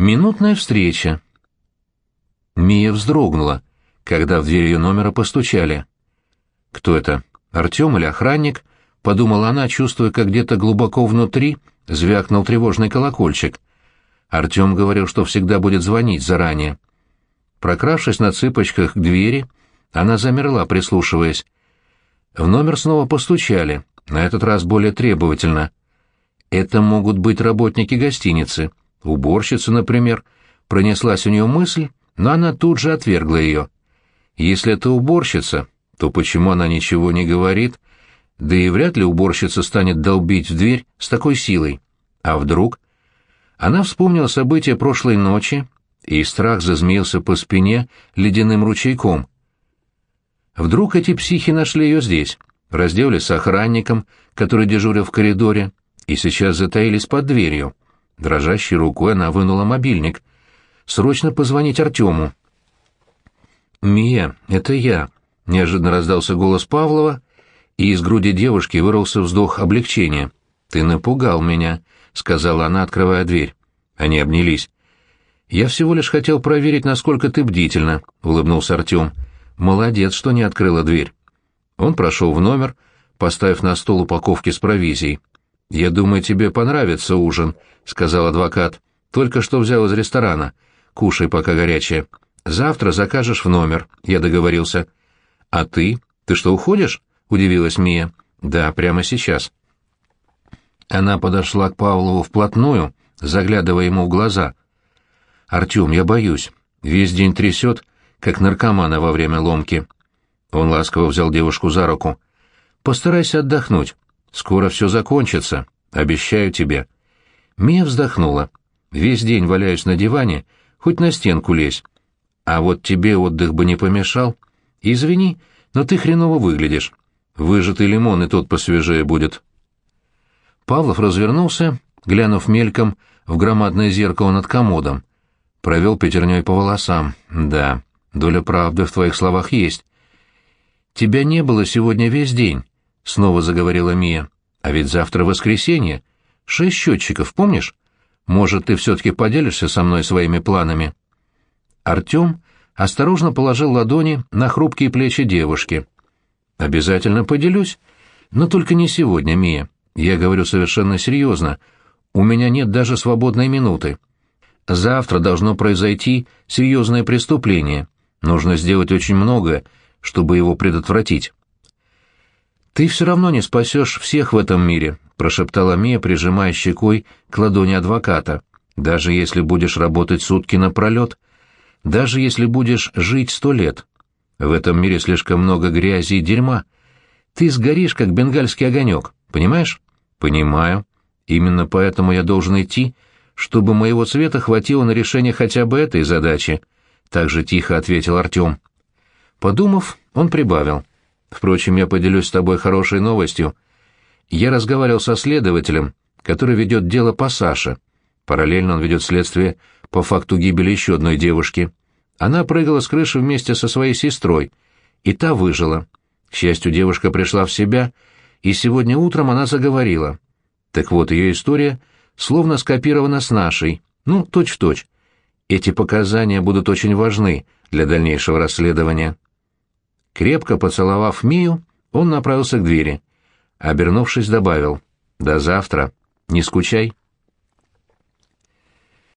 Минутная встреча. Мия вздрогнула, когда в дверь ее номера постучали. «Кто это? Артем или охранник?» — подумала она, чувствуя, как где-то глубоко внутри звякнул тревожный колокольчик. Артем говорил, что всегда будет звонить заранее. Прокравшись на цыпочках к двери, она замерла, прислушиваясь. В номер снова постучали, на этот раз более требовательно. Это могут быть работники гостиницы, уборщица, например. Пронеслась у нее мысль, но она тут же отвергла ее. Если это уборщица, то почему она ничего не говорит? Да и вряд ли уборщица станет долбить в дверь с такой силой. А вдруг? Она вспомнила события прошлой ночи, и страх зазмеился по спине ледяным ручейком. Вдруг эти психи нашли ее здесь, разделали с охранником, который дежурил в коридоре, и сейчас затаились под дверью. Дрожащей рукой она вынула мобильник. «Срочно позвонить Артему». «Мия, это я», — неожиданно раздался голос Павлова, и из груди девушки вырвался вздох облегчения. «Ты напугал меня», — сказала она, открывая дверь. Они обнялись. «Я всего лишь хотел проверить, насколько ты бдительна», — улыбнулся Артем. «Молодец, что не открыла дверь». Он прошел в номер, поставив на стол упаковки с провизией. «Я думаю, тебе понравится ужин», — сказал адвокат. «Только что взял из ресторана. Кушай, пока горячее. Завтра закажешь в номер», — я договорился. «А ты? Ты что, уходишь?» — удивилась Мия. «Да, прямо сейчас». Она подошла к Павлову вплотную, заглядывая ему в глаза. «Артем, я боюсь. Весь день трясет, как наркомана во время ломки». Он ласково взял девушку за руку. «Постарайся отдохнуть. Скоро все закончится. Обещаю тебе». Мия вздохнула. «Весь день валяюсь на диване, хоть на стенку лезь. А вот тебе отдых бы не помешал. Извини, но ты хреново выглядишь. Выжатый лимон и тот посвежее будет». Павлов развернулся, глянув мельком в громадное зеркало над комодом. Провел пятерней по волосам. «Да, доля правды в твоих словах есть». «Тебя не было сегодня весь день», — снова заговорила Мия. «А ведь завтра воскресенье. Шесть счетчиков, помнишь? Может, ты все-таки поделишься со мной своими планами?» Артем осторожно положил ладони на хрупкие плечи девушки. «Обязательно поделюсь, но только не сегодня, Мия. Я говорю совершенно серьезно. У меня нет даже свободной минуты. Завтра должно произойти серьезное преступление. Нужно сделать очень многое, чтобы его предотвратить. «Ты все равно не спасешь всех в этом мире», — прошептала Мия, прижимая щекой к ладони адвоката. «Даже если будешь работать сутки напролет, даже если будешь жить сто лет. В этом мире слишком много грязи и дерьма. Ты сгоришь, как бенгальский огонек. Понимаешь? Понимаю. Именно поэтому я должен идти, чтобы моего цвета хватило на решение хотя бы этой задачи, так же тихо ответил Артем. Подумав, он прибавил. Впрочем, я поделюсь с тобой хорошей новостью. Я разговаривал со следователем, который ведет дело по Саше. Параллельно он ведет следствие по факту гибели еще одной девушки. Она прыгала с крыши вместе со своей сестрой, и та выжила. К счастью, девушка пришла в себя и сегодня утром она заговорила. Так вот, ее история словно скопирована с нашей, ну, точь-в-точь. -точь. Эти показания будут очень важны для дальнейшего расследования. Крепко поцеловав Мию, он направился к двери. Обернувшись, добавил «До завтра. Не скучай».